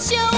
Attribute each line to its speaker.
Speaker 1: show.